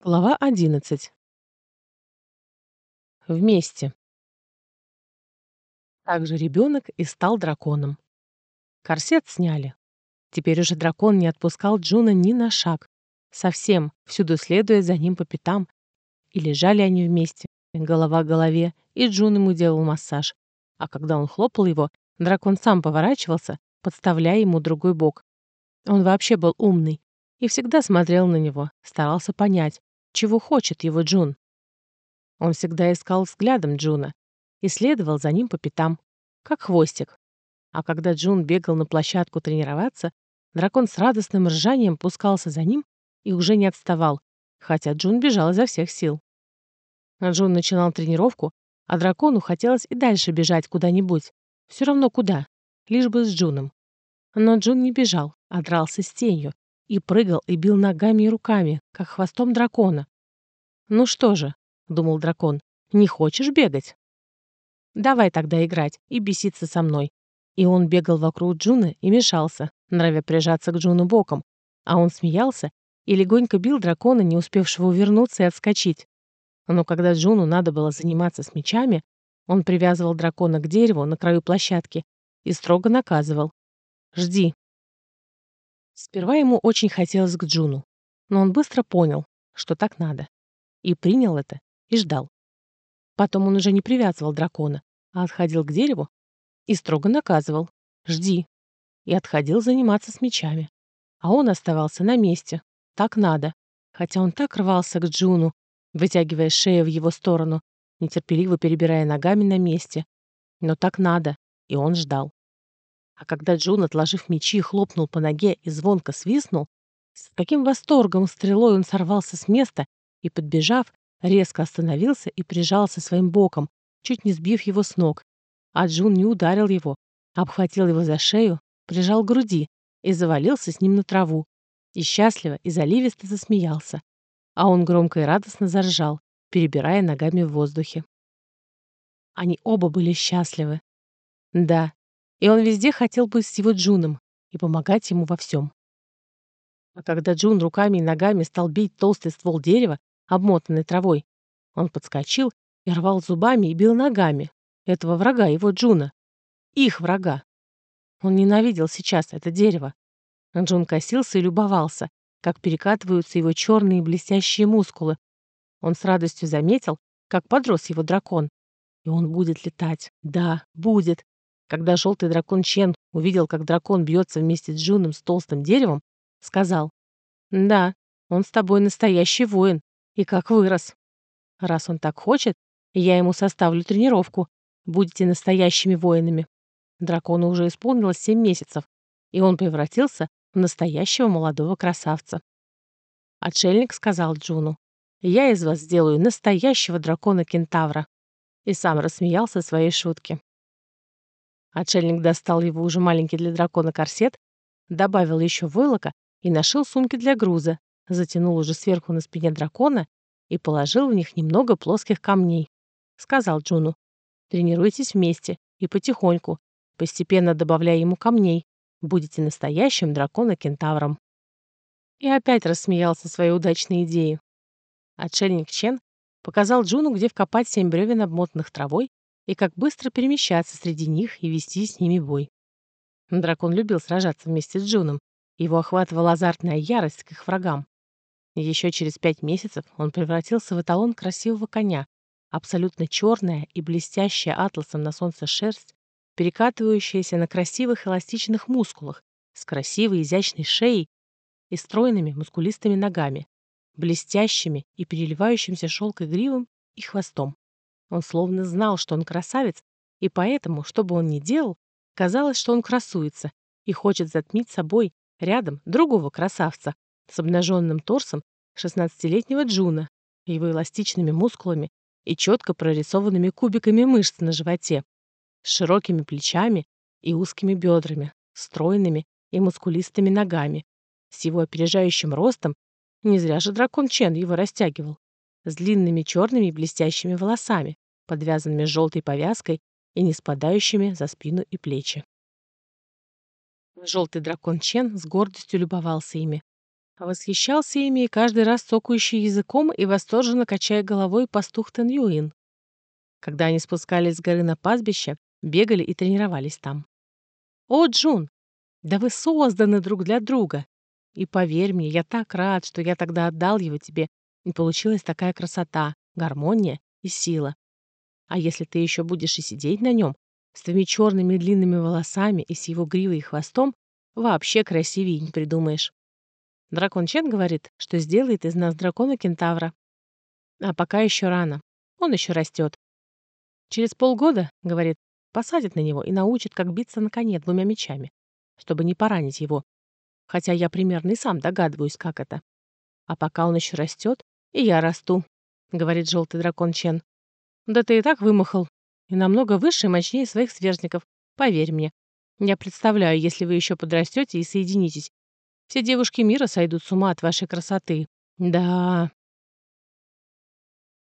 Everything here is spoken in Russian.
Глава 11. Вместе. Так жеребенок и стал драконом. Корсет сняли. Теперь уже дракон не отпускал Джуна ни на шаг. Совсем, всюду следуя за ним по пятам. И лежали они вместе, голова к голове, и Джун ему делал массаж. А когда он хлопал его, дракон сам поворачивался, подставляя ему другой бок. Он вообще был умный и всегда смотрел на него, старался понять, чего хочет его Джун. Он всегда искал взглядом Джуна и следовал за ним по пятам, как хвостик. А когда Джун бегал на площадку тренироваться, дракон с радостным ржанием пускался за ним и уже не отставал, хотя Джун бежал изо всех сил. Джун начинал тренировку, а дракону хотелось и дальше бежать куда-нибудь. Все равно куда, лишь бы с Джуном. Но Джун не бежал, а дрался с тенью, и прыгал и бил ногами и руками, как хвостом дракона. «Ну что же», — думал дракон, — «не хочешь бегать?» «Давай тогда играть и беситься со мной». И он бегал вокруг Джуна и мешался, норовя прижаться к Джуну боком, а он смеялся и легонько бил дракона, не успевшего увернуться и отскочить. Но когда Джуну надо было заниматься с мечами, он привязывал дракона к дереву на краю площадки и строго наказывал. «Жди, Сперва ему очень хотелось к Джуну, но он быстро понял, что так надо. И принял это, и ждал. Потом он уже не привязывал дракона, а отходил к дереву и строго наказывал «Жди» и отходил заниматься с мечами. А он оставался на месте. Так надо. Хотя он так рвался к Джуну, вытягивая шею в его сторону, нетерпеливо перебирая ногами на месте. Но так надо, и он ждал. А когда Джун, отложив мечи, хлопнул по ноге и звонко свистнул, с каким восторгом стрелой он сорвался с места и, подбежав, резко остановился и прижался своим боком, чуть не сбив его с ног. А Джун не ударил его, обхватил его за шею, прижал к груди и завалился с ним на траву. И счастливо и заливисто засмеялся. А он громко и радостно заржал, перебирая ногами в воздухе. Они оба были счастливы. Да, и он везде хотел быть с его Джуном и помогать ему во всем. А когда Джун руками и ногами стал бить толстый ствол дерева, обмотанный травой, он подскочил и рвал зубами и бил ногами этого врага его Джуна. Их врага. Он ненавидел сейчас это дерево. Джун косился и любовался, как перекатываются его черные блестящие мускулы. Он с радостью заметил, как подрос его дракон. И он будет летать. Да, будет. Когда желтый дракон Чен увидел, как дракон бьется вместе с Джуном с толстым деревом, сказал, «Да, он с тобой настоящий воин, и как вырос. Раз он так хочет, я ему составлю тренировку. Будете настоящими воинами». Дракону уже исполнилось семь месяцев, и он превратился в настоящего молодого красавца. Отшельник сказал Джуну, «Я из вас сделаю настоящего дракона-кентавра», и сам рассмеялся своей шутке. Отшельник достал его уже маленький для дракона корсет, добавил еще войлока и нашил сумки для груза, затянул уже сверху на спине дракона и положил в них немного плоских камней. Сказал Джуну, тренируйтесь вместе и потихоньку, постепенно добавляя ему камней, будете настоящим дракона-кентавром. И опять рассмеялся своей удачной идеей. Отшельник Чен показал Джуну, где вкопать семь бревен, обмотанных травой, и как быстро перемещаться среди них и вести с ними бой. Дракон любил сражаться вместе с Джуном. Его охватывала азартная ярость к их врагам. Еще через пять месяцев он превратился в эталон красивого коня. Абсолютно черная и блестящая атласом на солнце шерсть, перекатывающаяся на красивых эластичных мускулах, с красивой изящной шеей и стройными мускулистыми ногами, блестящими и переливающимся шелкой гривом и хвостом. Он словно знал, что он красавец, и поэтому, что бы он ни делал, казалось, что он красуется и хочет затмить собой рядом другого красавца с обнаженным торсом 16-летнего Джуна, его эластичными мускулами и четко прорисованными кубиками мышц на животе, с широкими плечами и узкими бедрами, стройными и мускулистыми ногами, с его опережающим ростом, не зря же дракон Чен его растягивал, с длинными черными блестящими волосами, подвязанными желтой повязкой и не спадающими за спину и плечи. Желтый дракон Чен с гордостью любовался ими. Восхищался ими и каждый раз цокающий языком и восторженно качая головой пастух Тенюин. Когда они спускались с горы на пастбище, бегали и тренировались там. «О, Джун, да вы созданы друг для друга. И поверь мне, я так рад, что я тогда отдал его тебе, и получилась такая красота, гармония и сила. А если ты еще будешь и сидеть на нем, с твоими черными длинными волосами и с его гривой и хвостом, вообще красивее не придумаешь. Дракон Чен говорит, что сделает из нас дракона-кентавра. А пока еще рано. Он еще растет. Через полгода, говорит, посадит на него и научит, как биться на коне двумя мечами, чтобы не поранить его. Хотя я примерно и сам догадываюсь, как это. А пока он еще растет, и я расту, говорит желтый дракон Чен. Да ты и так вымахал. И намного выше и мощнее своих сверстников, поверь мне. Я представляю, если вы еще подрастете и соединитесь, все девушки мира сойдут с ума от вашей красоты. Да,